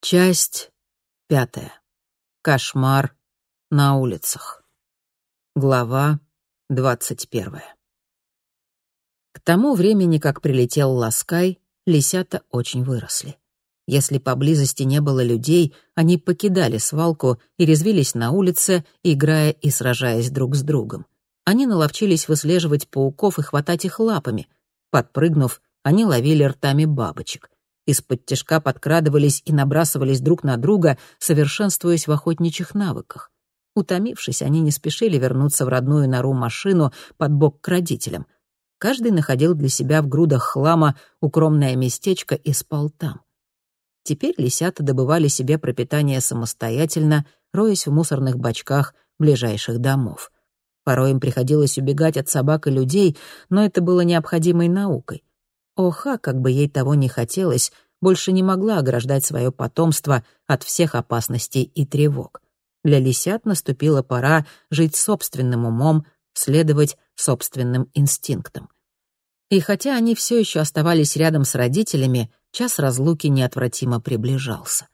Часть пятая. Кошмар на улицах. Глава двадцать первая. К тому времени, как прилетел Ласкай, лисята очень выросли. Если поблизости не было людей, они покидали свалку и резвились на улице, играя и сражаясь друг с другом. Они наловчились выслеживать пауков и хватать их лапами. Подпрыгнув, они ловили ртами бабочек — из-под тяжка подкрадывались и набрасывались друг на друга, совершенствуясь в охотничьих навыках. Утомившись, они не спешили вернуться в родную нору машину под бок к родителям. Каждый находил для себя в грудах хлама укромное местечко и спал там. Теперь лисята добывали себе пропитание самостоятельно, роясь в мусорных бачках ближайших домов. Порой им приходилось убегать от собак и людей, но это было необходимой наукой. Оха, как бы ей того не хотелось, больше не могла ограждать свое потомство от всех опасностей и тревог. Для лисят наступила пора жить собственным умом, следовать собственным инстинктам. И хотя они все еще оставались рядом с родителями, час разлуки неотвратимо приближался.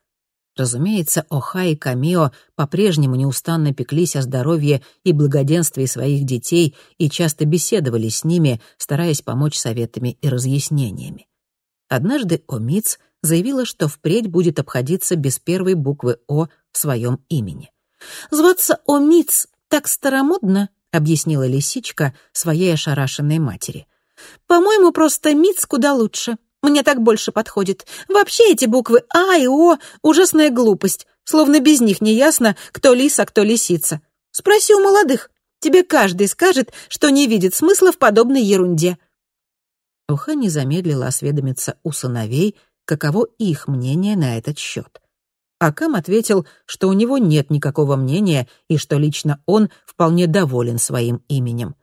Разумеется, Оха и Камио по-прежнему неустанно пеклись о здоровье и благоденствии своих детей и часто беседовали с ними, стараясь помочь советами и разъяснениями. Однажды Омиц заявила, что впредь будет обходиться без первой буквы «О» в своем имени. «Зваться Омиц так старомодно», — объяснила лисичка своей ошарашенной матери. «По-моему, просто Миц куда лучше. Мне так больше подходит. Вообще эти буквы А и О — ужасная глупость. Словно без них не ясно, кто лис, а кто лисица. Спроси у молодых. Тебе каждый скажет, что не видит смысла в подобной ерунде». Уха не замедлила осведомиться у сыновей, каково их мнение на этот счет. Акам ответил, что у него нет никакого мнения и что лично он вполне доволен своим именем.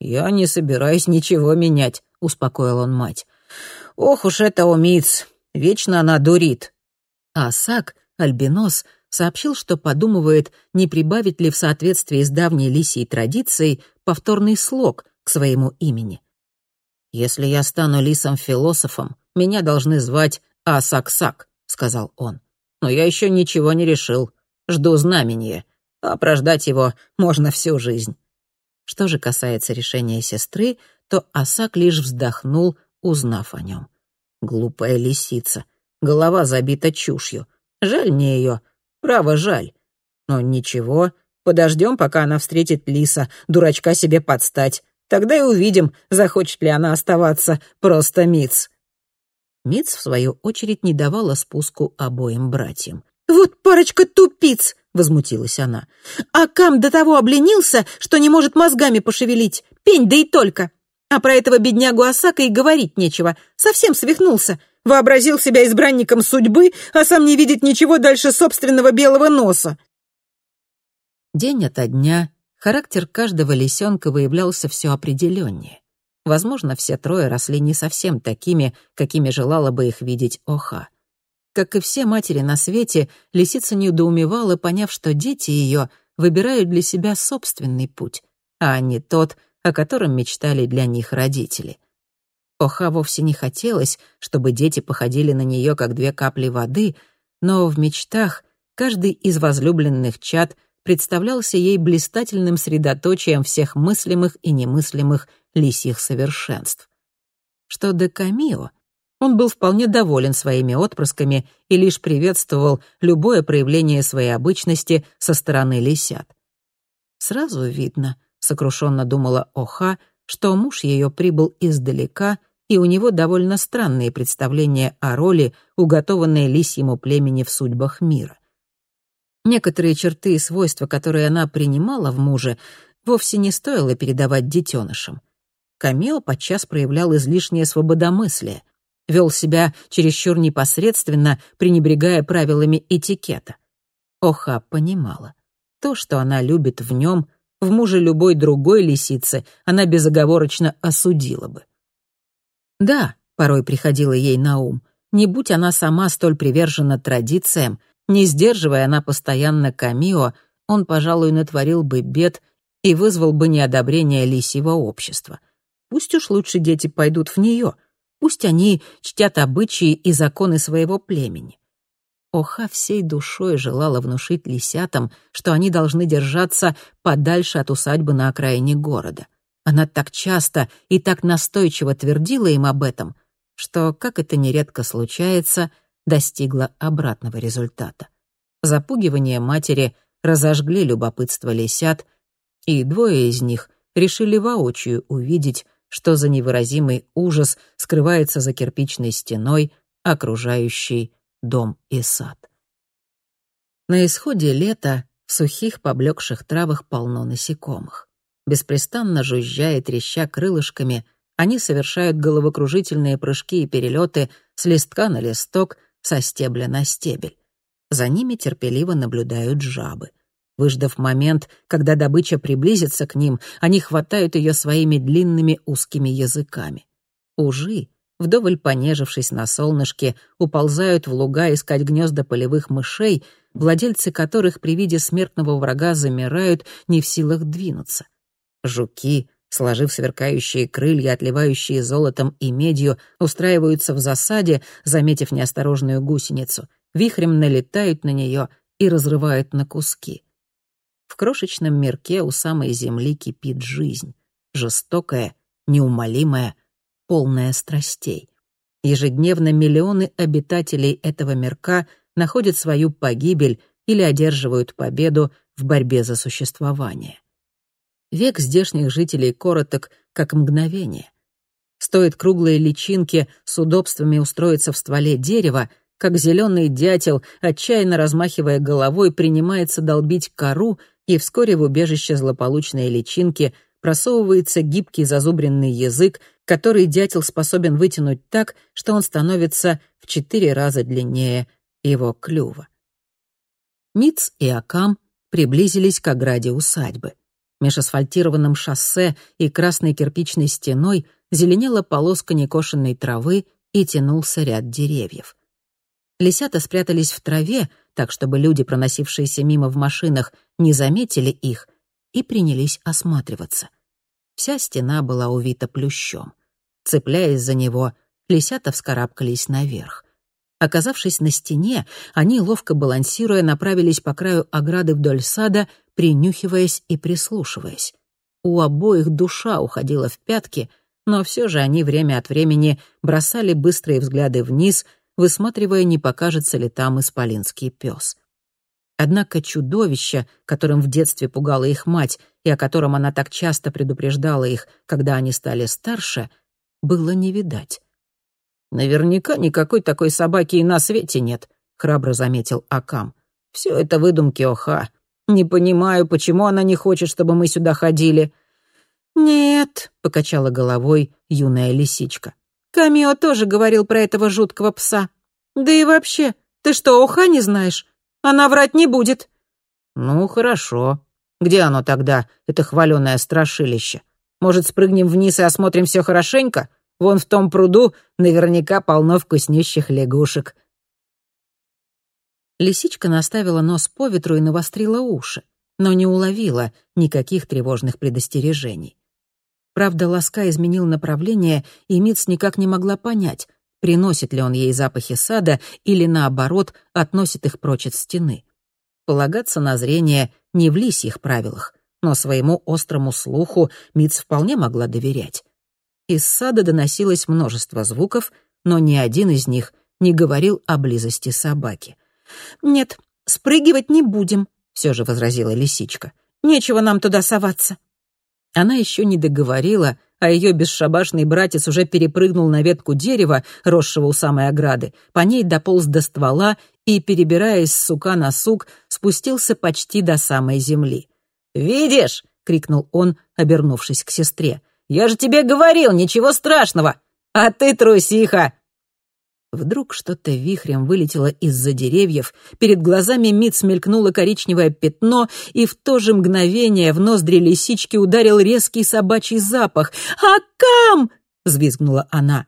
«Я не собираюсь ничего менять», — успокоил он мать. Ох уж это умиц, вечно она дурит. А Сак, альбинос, сообщил, что подумывает, не прибавить ли в соответствии с давней лисией традицией повторный слог к своему имени. «Если я стану лисом-философом, меня должны звать Асак-Сак», — сказал он. «Но я еще ничего не решил. Жду знамения, а прождать его можно всю жизнь». Что же касается решения сестры, то Асак лишь вздохнул узнав о нем. Глупая лисица. Голова забита чушью. Жаль мне ее. Право, жаль. Но ничего, подождем, пока она встретит лиса, дурачка себе подстать. Тогда и увидим, захочет ли она оставаться просто Миц. Миц, в свою очередь, не давала спуску обоим братьям. «Вот парочка тупиц!» — возмутилась она. «А Кам до того обленился, что не может мозгами пошевелить. Пень, да и только. А про этого беднягу Осака и говорить нечего. Совсем свихнулся. Вообразил себя избранником судьбы, а сам не видит ничего дальше собственного белого носа. День ото дня характер каждого лисенка выявлялся все определеннее. Возможно, все трое росли не совсем такими, какими желала бы их видеть Оха. Как и все матери на свете, лисица недоумевала, поняв, что дети ее выбирают для себя собственный путь, а не тот, о котором мечтали для них родители. Оха вовсе не хотелось, чтобы дети походили на нее как две капли воды, но в мечтах каждый из возлюбленных чад представлялся ей блистательным средоточием всех мыслимых и немыслимых лисьих совершенств. Что до Камио, он был вполне доволен своими отпрысками и лишь приветствовал любое проявление своей обычности со стороны лисят. Сразу видно, сокрушенно думала Оха, что муж ее прибыл издалека, и у него довольно странные представления о роли, уготованной лисьему племени в судьбах мира. Некоторые черты и свойства, которые она принимала в муже, вовсе не стоило передавать детенышам. Камео подчас проявлял излишнее свободомыслие, вел себя чересчур непосредственно, пренебрегая правилами этикета. Оха понимала. То, что она любит в нем, в муже любой другой лисицы она безоговорочно осудила бы. Да, порой приходило ей на ум, не будь она сама столь привержена традициям, не сдерживая она постоянно Камио, он, пожалуй, натворил бы бед и вызвал бы неодобрение лисьего общества. Пусть уж лучше дети пойдут в нее, пусть они чтят обычаи и законы своего племени. Оха всей душой желала внушить лисятам, что они должны держаться подальше от усадьбы на окраине города. Она так часто и так настойчиво твердила им об этом, что, как это нередко случается, достигла обратного результата. Запугивание матери разожгли любопытство лисят, и двое из них решили воочию увидеть, что за невыразимый ужас скрывается за кирпичной стеной, окружающей дом и сад. На исходе лета в сухих поблекших травах полно насекомых. Беспрестанно жужжа и треща крылышками, они совершают головокружительные прыжки и перелеты с листка на листок, со стебля на стебель. За ними терпеливо наблюдают жабы. Выждав момент, когда добыча приблизится к ним, они хватают ее своими длинными узкими языками. Ужи, вдоволь понежившись на солнышке, уползают в луга искать гнезда полевых мышей, владельцы которых при виде смертного врага замирают, не в силах двинуться. Жуки, сложив сверкающие крылья, отливающие золотом и медью, устраиваются в засаде, заметив неосторожную гусеницу, вихрем налетают на нее и разрывают на куски. В крошечном мирке у самой земли кипит жизнь, жестокая, неумолимая, полная страстей. Ежедневно миллионы обитателей этого мирка находят свою погибель или одерживают победу в борьбе за существование. Век здешних жителей короток, как мгновение. Стоит круглой личинке с удобствами устроиться в стволе дерева, как зеленый дятел, отчаянно размахивая головой, принимается долбить кору, и вскоре в убежище злополучной личинки просовывается гибкий зазубренный язык, который дятел способен вытянуть так, что он становится в четыре раза длиннее его клюва. Миц и Акам приблизились к ограде усадьбы. Меж асфальтированным шоссе и красной кирпичной стеной зеленела полоска некошенной травы и тянулся ряд деревьев. Лисята спрятались в траве, так чтобы люди, проносившиеся мимо в машинах, не заметили их, и принялись осматриваться. Вся стена была увита плющом. Цепляясь за него, лисята вскарабкались наверх. Оказавшись на стене, они, ловко балансируя, направились по краю ограды вдоль сада, принюхиваясь и прислушиваясь. У обоих душа уходила в пятки, но все же они время от времени бросали быстрые взгляды вниз, высматривая, не покажется ли там исполинский пес. Однако чудовище, которым в детстве пугала их мать и о котором она так часто предупреждала их, когда они стали старше, было не видать. «Наверняка никакой такой собаки и на свете нет», — храбро заметил Акам. «Все это выдумки Оха. Не понимаю, почему она не хочет, чтобы мы сюда ходили». «Нет», — покачала головой юная лисичка. «Камио тоже говорил про этого жуткого пса. Да и вообще, ты что, Оха не знаешь? Она врать не будет». «Ну, хорошо. Где оно тогда, это хваленое страшилище? Может, спрыгнем вниз и осмотрим все хорошенько? Вон в том пруду наверняка полно вкуснющих лягушек». Лисичка наставила нос по ветру и навострила уши, но не уловила никаких тревожных предостережений. Правда, ласка изменил направление, и Митц никак не могла понять, приносит ли он ей запахи сада или, наоборот, относит их прочь от стены. Полагаться на зрение не в лисьих правилах, но своему острому слуху Митц вполне могла доверять. Из сада доносилось множество звуков, но ни один из них не говорил о близости собаки. «Нет, спрыгивать не будем», — все же возразила лисичка. «Нечего нам туда соваться». Она еще не договорила, а ее бесшабашный братец уже перепрыгнул на ветку дерева, росшего у самой ограды, по ней дополз до ствола и, перебираясь с сука на сук, спустился почти до самой земли. «Видишь?» — крикнул он, обернувшись к сестре. Я же тебе говорил, ничего страшного! А ты трусиха!» Вдруг что-то вихрем вылетело из-за деревьев, перед глазами Мит смелькнуло коричневое пятно, и в то же мгновение в ноздри лисички ударил резкий собачий запах. «Акам!» — взвизгнула она.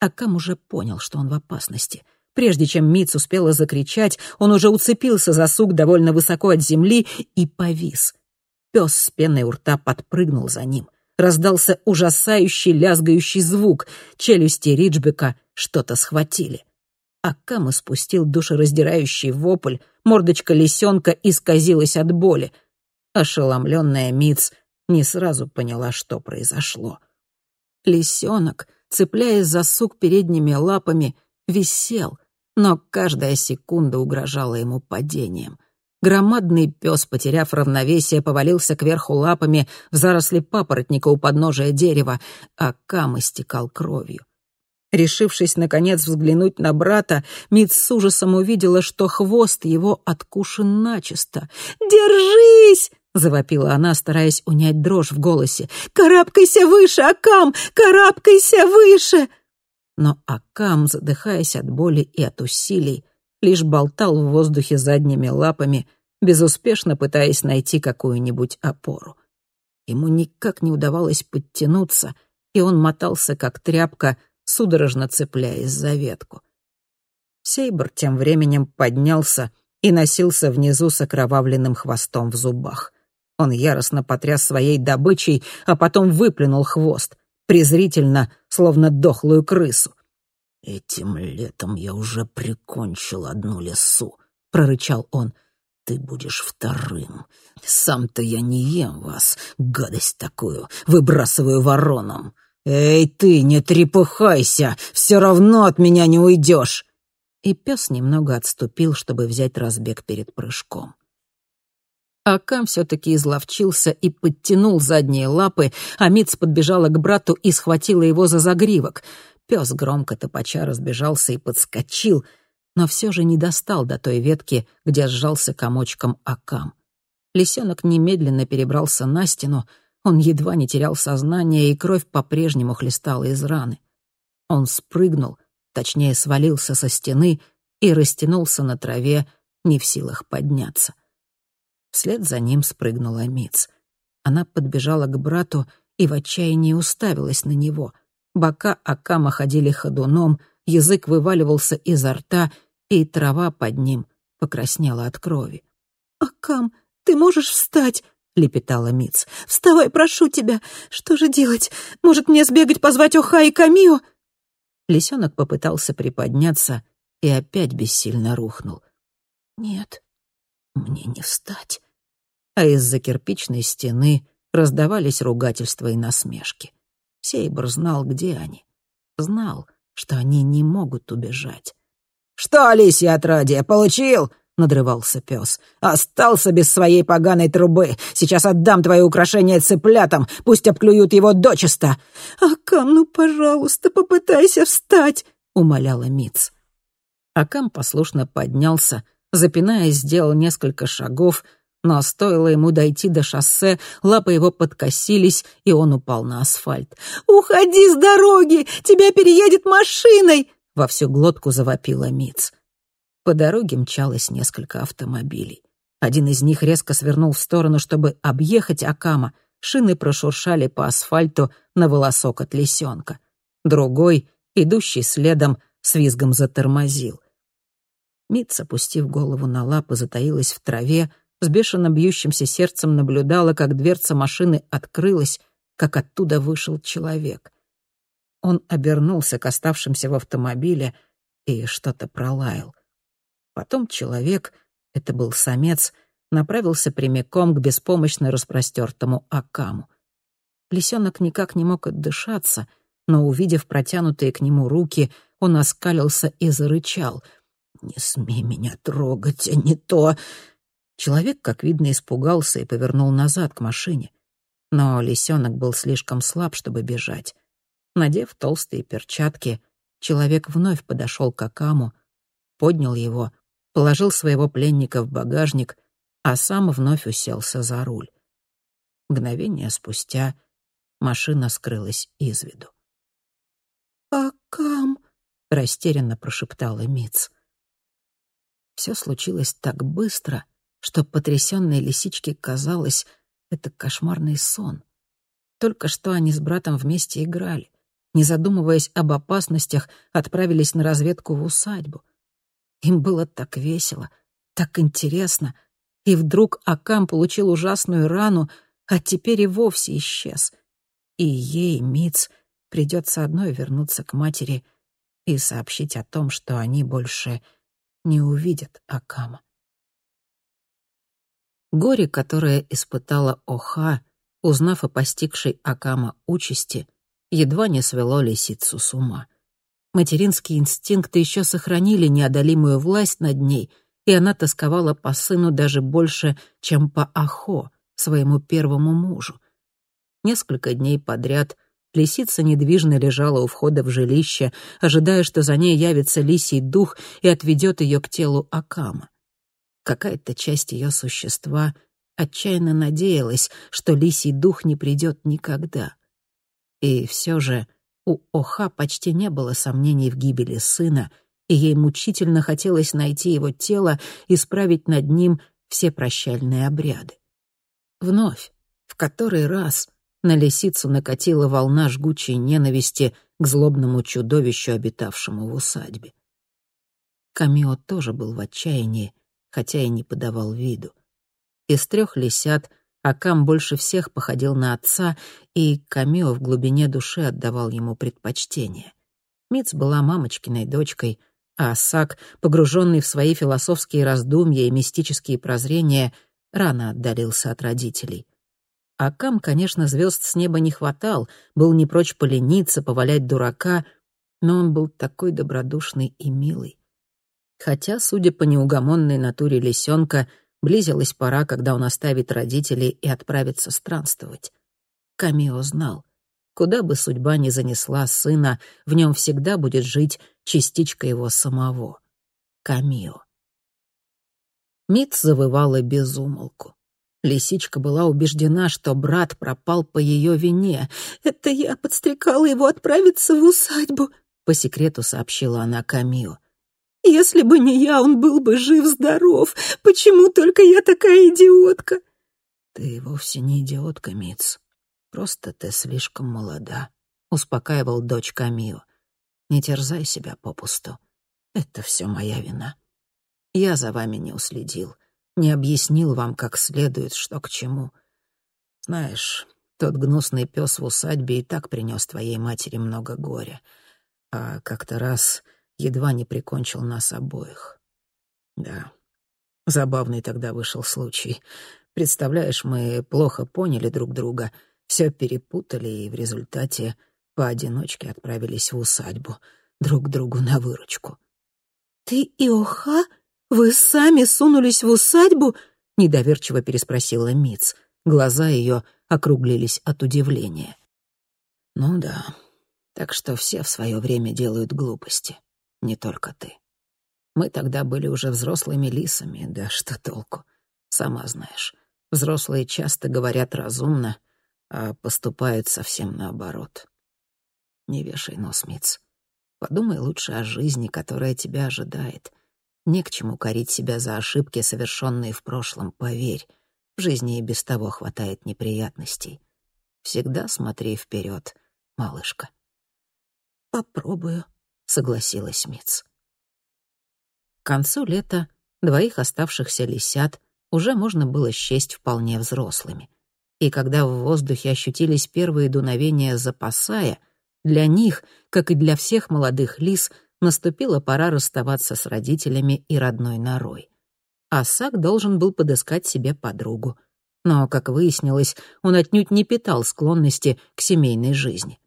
Акам уже понял, что он в опасности. Прежде чем Митс успела закричать, он уже уцепился за сук довольно высоко от земли и повис. Пес с пеной у рта подпрыгнул за ним раздался ужасающий лязгающий звук. Челюсти Риджбека что-то схватили. Акам испустил душераздирающий вопль, мордочка лисенка исказилась от боли. Ошеломленная Миц не сразу поняла, что произошло. Лисенок, цепляясь за сук передними лапами, висел, но каждая секунда угрожала ему падением. Громадный пес, потеряв равновесие, повалился кверху лапами в заросли папоротника у подножия дерева, а Кам истекал кровью. Решившись, наконец, взглянуть на брата, Мит с ужасом увидела, что хвост его откушен начисто. «Держись!» — завопила она, стараясь унять дрожь в голосе. «Карабкайся выше, Акам! Карабкайся выше!» Но Акам, задыхаясь от боли и от усилий, лишь болтал в воздухе задними лапами, безуспешно пытаясь найти какую-нибудь опору. Ему никак не удавалось подтянуться, и он мотался, как тряпка, судорожно цепляясь за ветку. Сейбр тем временем поднялся и носился внизу с окровавленным хвостом в зубах. Он яростно потряс своей добычей, а потом выплюнул хвост, презрительно, словно дохлую крысу. «Этим летом я уже прикончил одну лесу», — прорычал он. «Ты будешь вторым. Сам-то я не ем вас, гадость такую, выбрасываю воронам. «Эй ты, не трепыхайся, все равно от меня не уйдешь!» И пес немного отступил, чтобы взять разбег перед прыжком. Акам все-таки изловчился и подтянул задние лапы, а Митц подбежала к брату и схватила его за загривок. Пес громко топача разбежался и подскочил, но все же не достал до той ветки, где сжался комочком Акам. Лисенок немедленно перебрался на стену, он едва не терял сознание, и кровь по-прежнему хлестала из раны. Он спрыгнул, точнее свалился со стены и растянулся на траве, не в силах подняться. Вслед за ним спрыгнула Миц. Она подбежала к брату и в отчаянии уставилась на него. Бока Акама ходили ходуном, язык вываливался изо рта, и трава под ним покраснела от крови. «Акам, ты можешь встать?» лепетала Миц. «Вставай, прошу тебя! Что же делать? Может, мне сбегать позвать Оха и Камио?» Лисенок попытался приподняться и опять бессильно рухнул. «Нет, мне не встать». А из-за кирпичной стены раздавались ругательства и насмешки. Сейбр знал, где они. Знал, что они не могут убежать. «Что, Алисия отродье, получил?» надрывался пес. «Остался без своей поганой трубы. Сейчас отдам твои украшения цыплятам, пусть обклюют его дочисто». «Акам, ну, пожалуйста, попытайся встать», — умоляла Миц. Акам послушно поднялся, запинаясь, сделал несколько шагов, но стоило ему дойти до шоссе, лапы его подкосились, и он упал на асфальт. «Уходи с дороги! Тебя переедет машиной!» — во всю глотку завопила Миц. По дороге мчалось несколько автомобилей. Один из них резко свернул в сторону, чтобы объехать Акама. Шины прошуршали по асфальту на волосок от лисенка. Другой, идущий следом, с визгом затормозил. Митц, опустив голову на лапы, затаилась в траве, с бешено бьющимся сердцем наблюдала, как дверца машины открылась, как оттуда вышел человек. Он обернулся к оставшимся в автомобиле и что-то пролаял. Потом человек, это был самец, направился прямиком к беспомощно распростертому Акаму. Лисенок никак не мог отдышаться, но, увидев протянутые к нему руки, он оскалился и зарычал. «Не смей меня трогать, а не то!» Человек, как видно, испугался и повернул назад к машине. Но лисенок был слишком слаб, чтобы бежать. Надев толстые перчатки, человек вновь подошел к Акаму, поднял его положил своего пленника в багажник, а сам вновь уселся за руль. Мгновение спустя машина скрылась из виду. «Акам!» — растерянно прошептала Миц. Все случилось так быстро, что потрясенной лисичке казалось, это кошмарный сон. Только что они с братом вместе играли, не задумываясь об опасностях, отправились на разведку в усадьбу. Им было так весело, так интересно. И вдруг Акам получил ужасную рану, а теперь и вовсе исчез. И ей, Миц, придется одной вернуться к матери и сообщить о том, что они больше не увидят Акама. Горе, которое испытала Оха, узнав о постигшей Акама участи, едва не свело лисицу с ума. Материнские инстинкты еще сохранили неодолимую власть над ней, и она тосковала по сыну даже больше, чем по Ахо, своему первому мужу. Несколько дней подряд лисица недвижно лежала у входа в жилище, ожидая, что за ней явится лисий дух и отведет ее к телу Акама. Какая-то часть ее существа отчаянно надеялась, что лисий дух не придет никогда. И все же у Оха почти не было сомнений в гибели сына, и ей мучительно хотелось найти его тело и справить над ним все прощальные обряды. Вновь, в который раз, на лисицу накатила волна жгучей ненависти к злобному чудовищу, обитавшему в усадьбе. Камио тоже был в отчаянии, хотя и не подавал виду. Из трех лисят Акам больше всех походил на отца, и Камио в глубине души отдавал ему предпочтение. Миц была мамочкиной дочкой, а Асак, погруженный в свои философские раздумья и мистические прозрения, рано отдалился от родителей. Акам, конечно, звезд с неба не хватал, был не прочь полениться, повалять дурака, но он был такой добродушный и милый. Хотя, судя по неугомонной натуре лисенка, близилась пора, когда он оставит родителей и отправится странствовать. Камио знал, куда бы судьба ни занесла сына, в нем всегда будет жить частичка его самого. Камио. Мит завывала без умолку. Лисичка была убеждена, что брат пропал по ее вине. «Это я подстрекала его отправиться в усадьбу», — по секрету сообщила она Камио. Если бы не я, он был бы жив-здоров. Почему только я такая идиотка?» «Ты вовсе не идиотка, Митц. Просто ты слишком молода», — успокаивал дочь Камио. «Не терзай себя попусту. Это все моя вина. Я за вами не уследил, не объяснил вам как следует, что к чему. Знаешь, тот гнусный пес в усадьбе и так принес твоей матери много горя. А как-то раз едва не прикончил нас обоих. Да, забавный тогда вышел случай. Представляешь, мы плохо поняли друг друга, все перепутали и в результате поодиночке отправились в усадьбу, друг другу на выручку. «Ты и Оха? Вы сами сунулись в усадьбу?» — недоверчиво переспросила Миц. Глаза ее округлились от удивления. «Ну да, так что все в свое время делают глупости не только ты. Мы тогда были уже взрослыми лисами, да что толку? Сама знаешь, взрослые часто говорят разумно, а поступают совсем наоборот. Не вешай нос, Митц. Подумай лучше о жизни, которая тебя ожидает. Не к чему корить себя за ошибки, совершенные в прошлом, поверь. В жизни и без того хватает неприятностей. Всегда смотри вперед, малышка. Попробую, согласилась Миц. К концу лета двоих оставшихся лисят уже можно было счесть вполне взрослыми. И когда в воздухе ощутились первые дуновения запасая, для них, как и для всех молодых лис, наступила пора расставаться с родителями и родной норой. Асак должен был подыскать себе подругу. Но, как выяснилось, он отнюдь не питал склонности к семейной жизни.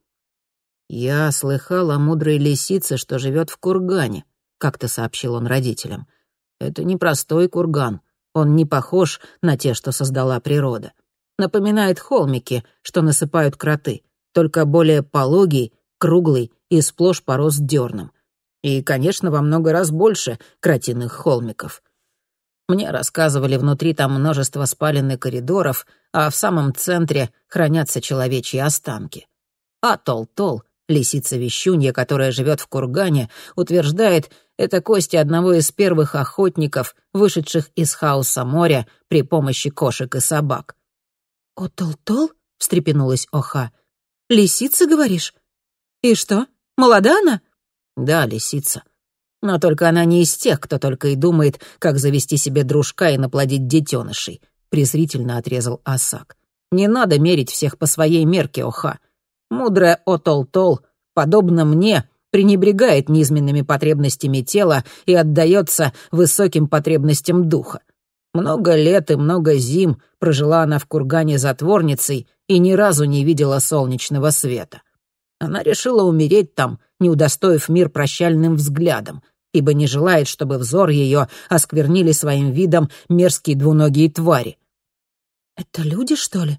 «Я слыхал о мудрой лисице, что живет в кургане», — как-то сообщил он родителям. «Это не простой курган. Он не похож на те, что создала природа. Напоминает холмики, что насыпают кроты, только более пологий, круглый и сплошь порос дерном. И, конечно, во много раз больше кротиных холмиков. Мне рассказывали, внутри там множество спален и коридоров, а в самом центре хранятся человечьи останки. А Тол-Тол Лисица-вещунья, которая живет в кургане, утверждает, это кости одного из первых охотников, вышедших из хаоса моря при помощи кошек и собак. «О-тол-тол?» — встрепенулась Оха. «Лисица, говоришь? И что, молода она?» «Да, лисица. Но только она не из тех, кто только и думает, как завести себе дружка и наплодить детенышей», — презрительно отрезал Асак. «Не надо мерить всех по своей мерке, Оха. Мудрая Отол-Тол, подобно мне, пренебрегает низменными потребностями тела и отдается высоким потребностям духа. Много лет и много зим прожила она в кургане затворницей и ни разу не видела солнечного света. Она решила умереть там, не удостоив мир прощальным взглядом, ибо не желает, чтобы взор ее осквернили своим видом мерзкие двуногие твари. «Это люди, что ли?»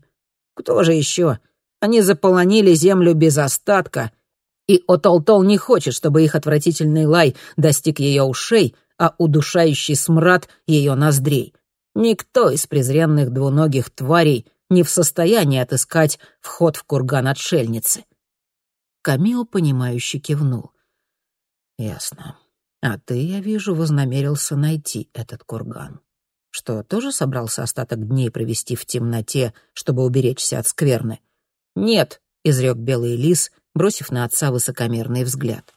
«Кто же еще? Они заполонили землю без остатка, и Отолтол не хочет, чтобы их отвратительный лай достиг ее ушей, а удушающий смрад ее ноздрей. Никто из презренных двуногих тварей не в состоянии отыскать вход в курган отшельницы. Камил, понимающе кивнул. «Ясно. А ты, я вижу, вознамерился найти этот курган. Что, тоже собрался остаток дней провести в темноте, чтобы уберечься от скверны?» «Нет», — изрек белый лис, бросив на отца высокомерный взгляд.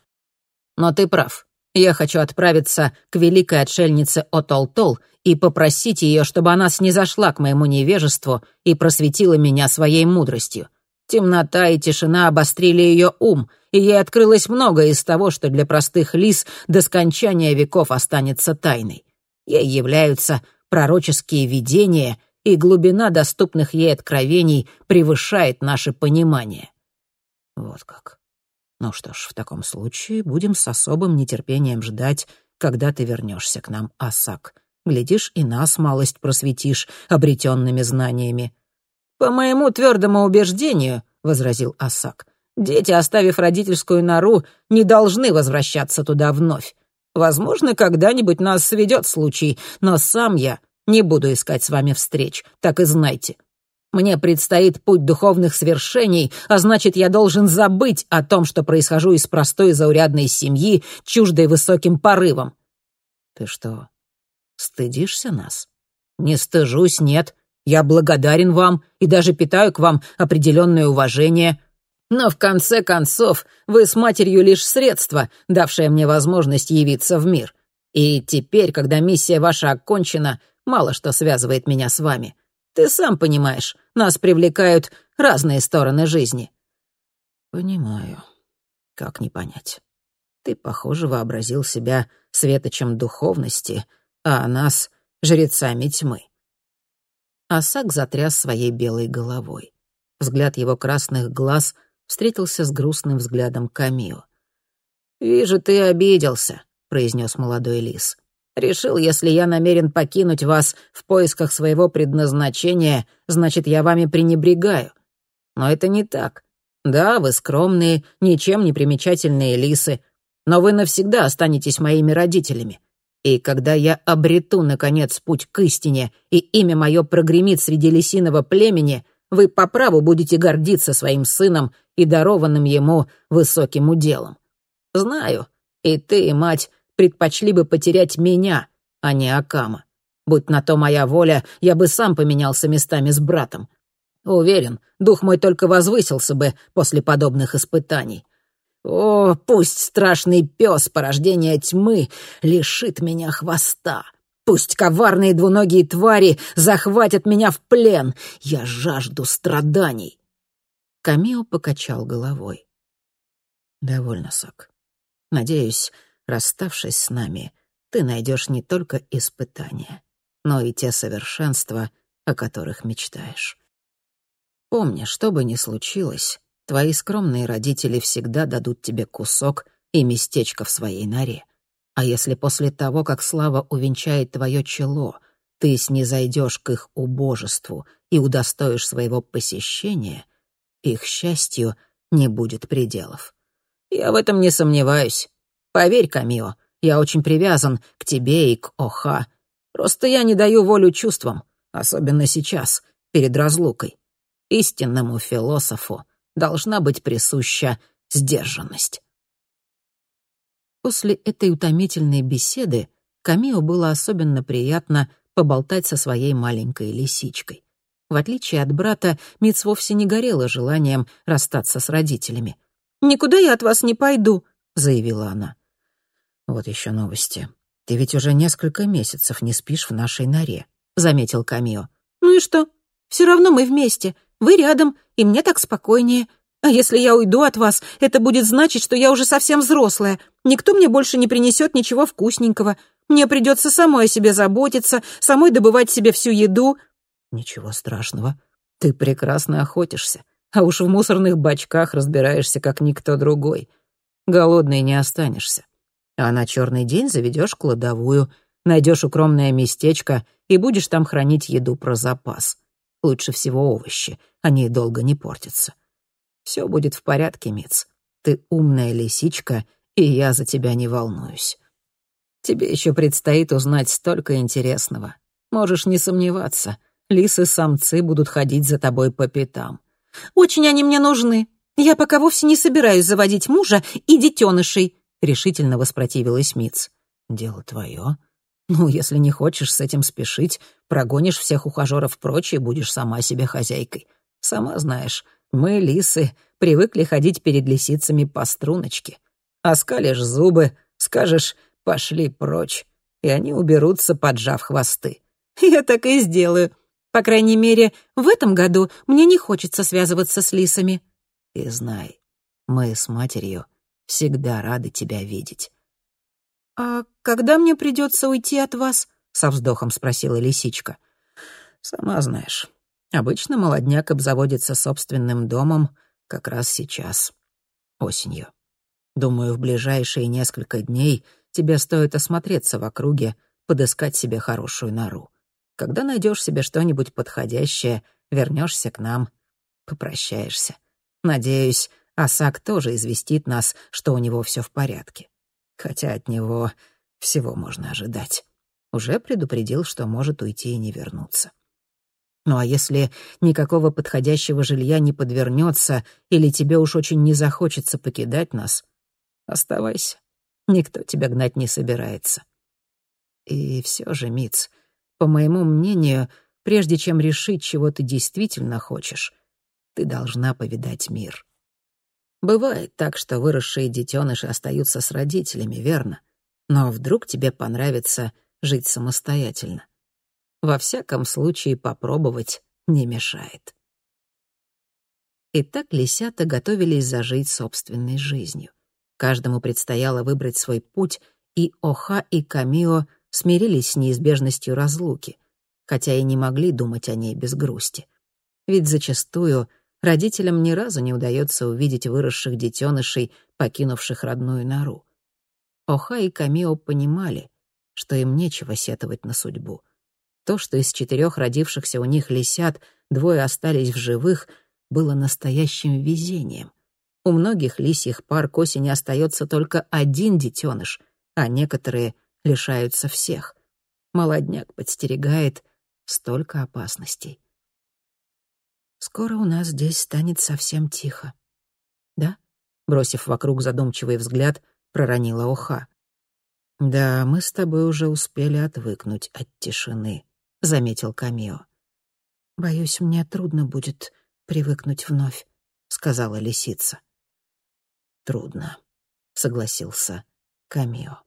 «Но ты прав. Я хочу отправиться к великой отшельнице Отолтол и попросить ее, чтобы она снизошла к моему невежеству и просветила меня своей мудростью. Темнота и тишина обострили ее ум, и ей открылось многое из того, что для простых лис до скончания веков останется тайной. Ей являются пророческие видения, и глубина доступных ей откровений превышает наше понимание. Вот как. Ну что ж, в таком случае будем с особым нетерпением ждать, когда ты вернешься к нам, Асак. Глядишь, и нас малость просветишь обретенными знаниями. «По моему твердому убеждению», — возразил Асак, «дети, оставив родительскую нору, не должны возвращаться туда вновь. Возможно, когда-нибудь нас сведет случай, но сам я не буду искать с вами встреч, так и знайте. Мне предстоит путь духовных свершений, а значит, я должен забыть о том, что происхожу из простой заурядной семьи, чуждой высоким порывам. Ты что, стыдишься нас? Не стыжусь, нет. Я благодарен вам и даже питаю к вам определенное уважение. Но в конце концов вы с матерью лишь средство, давшее мне возможность явиться в мир. И теперь, когда миссия ваша окончена, мало что связывает меня с вами. Ты сам понимаешь, нас привлекают разные стороны жизни». «Понимаю. Как не понять? Ты, похоже, вообразил себя светочем духовности, а нас — жрецами тьмы». Асак затряс своей белой головой. Взгляд его красных глаз встретился с грустным взглядом Камио. «Вижу, ты обиделся», — произнес молодой лис. Решил, если я намерен покинуть вас в поисках своего предназначения, значит, я вами пренебрегаю. Но это не так. Да, вы скромные, ничем не примечательные лисы, но вы навсегда останетесь моими родителями. И когда я обрету, наконец, путь к истине, и имя мое прогремит среди лисиного племени, вы по праву будете гордиться своим сыном и дарованным ему высоким уделом. Знаю, и ты, и мать, предпочли бы потерять меня, а не Акама. Будь на то моя воля, я бы сам поменялся местами с братом. Уверен, дух мой только возвысился бы после подобных испытаний. О, пусть страшный пес порождения тьмы лишит меня хвоста. Пусть коварные двуногие твари захватят меня в плен. Я жажду страданий. Камио покачал головой. Довольно, Сок. Надеюсь, расставшись с нами, ты найдешь не только испытания, но и те совершенства, о которых мечтаешь. Помни, что бы ни случилось, твои скромные родители всегда дадут тебе кусок и местечко в своей норе. А если после того, как слава увенчает твое чело, ты снизойдешь к их убожеству и удостоишь своего посещения, их счастью не будет пределов. Я в этом не сомневаюсь. Поверь, Камио, я очень привязан к тебе и к Оха. Просто я не даю волю чувствам, особенно сейчас, перед разлукой. Истинному философу должна быть присуща сдержанность. После этой утомительной беседы Камио было особенно приятно поболтать со своей маленькой лисичкой. В отличие от брата, Митц вовсе не горела желанием расстаться с родителями. «Никуда я от вас не пойду», — заявила она. «Вот еще новости. Ты ведь уже несколько месяцев не спишь в нашей норе», — заметил Камио. «Ну и что? Все равно мы вместе. Вы рядом, и мне так спокойнее. А если я уйду от вас, это будет значить, что я уже совсем взрослая. Никто мне больше не принесет ничего вкусненького. Мне придется самой о себе заботиться, самой добывать себе всю еду». «Ничего страшного. Ты прекрасно охотишься, а уж в мусорных бачках разбираешься, как никто другой. Голодный не останешься. А на черный день заведешь кладовую, найдешь укромное местечко и будешь там хранить еду про запас. Лучше всего овощи, они долго не портятся. Все будет в порядке, Миц. Ты умная лисичка, и я за тебя не волнуюсь. Тебе еще предстоит узнать столько интересного. Можешь не сомневаться, лисы-самцы будут ходить за тобой по пятам. Очень они мне нужны. Я пока вовсе не собираюсь заводить мужа и детенышей, решительно воспротивилась Миц. Дело твое. Ну, если не хочешь с этим спешить, прогонишь всех ухажеров прочь и будешь сама себе хозяйкой. Сама знаешь, мы, лисы, привыкли ходить перед лисицами по струночке. Оскалишь зубы, скажешь «пошли прочь», и они уберутся, поджав хвосты. Я так и сделаю. По крайней мере, в этом году мне не хочется связываться с лисами. И знай, мы с матерью всегда рады тебя видеть. «А когда мне придется уйти от вас?» — со вздохом спросила лисичка. «Сама знаешь, обычно молодняк обзаводится собственным домом как раз сейчас, осенью. Думаю, в ближайшие несколько дней тебе стоит осмотреться в округе, подыскать себе хорошую нору. Когда найдешь себе что-нибудь подходящее, вернешься к нам, попрощаешься. Надеюсь, Асак тоже известит нас, что у него все в порядке хотя от него всего можно ожидать. Уже предупредил, что может уйти и не вернуться. Ну а если никакого подходящего жилья не подвернется или тебе уж очень не захочется покидать нас, оставайся. Никто тебя гнать не собирается. И все же, Миц, по моему мнению, прежде чем решить, чего ты действительно хочешь, ты должна повидать мир. Бывает так, что выросшие детеныши остаются с родителями, верно? Но вдруг тебе понравится жить самостоятельно. Во всяком случае, попробовать не мешает. Итак, лисята готовились зажить собственной жизнью. Каждому предстояло выбрать свой путь, и Оха и Камио смирились с неизбежностью разлуки, хотя и не могли думать о ней без грусти. Ведь зачастую — родителям ни разу не удается увидеть выросших детенышей, покинувших родную нору. Оха и Камио понимали, что им нечего сетовать на судьбу. То, что из четырех родившихся у них лисят двое остались в живых, было настоящим везением. У многих лисьих пар к осени остается только один детеныш, а некоторые лишаются всех. Молодняк подстерегает столько опасностей. Скоро у нас здесь станет совсем тихо. Да? Бросив вокруг задумчивый взгляд, проронила Оха. Да, мы с тобой уже успели отвыкнуть от тишины, заметил Камио. Боюсь, мне трудно будет привыкнуть вновь, сказала лисица. Трудно, согласился Камио.